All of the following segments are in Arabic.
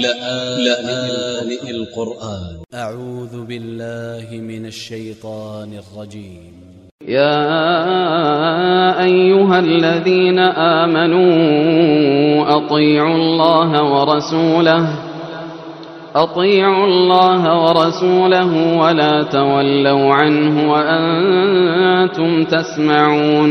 لآن القرآن. أ ع و ذ ب ا ل ل ه من ا ل ش ي ط ا ن ا ل ج ي م يا أيها الذين آمنوا أطيعوا الله ورسوله أطيعوا الله ورسوله ولا تولوا عنه وأنتم تسمعون.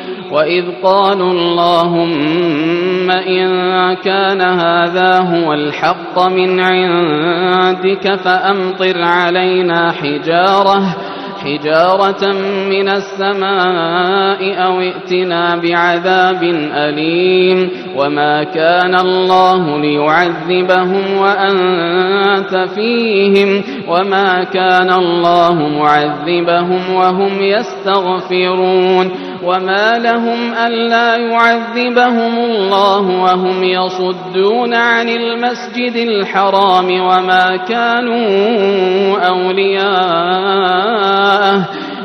وإذ قالوا اللهم إن كان هذا هو الحق من عندك فأمطر علينا حجارة حجارة من السماء أو ائتنا بعذاب أليم وما كان الله ليعذبهم وأنت فيهم وما كان الله معذبهم وهم يستغفرون وما لهم ألا يعذبهم الله وهم يصدون عن المسجد الحرام وما كانوا أولياءه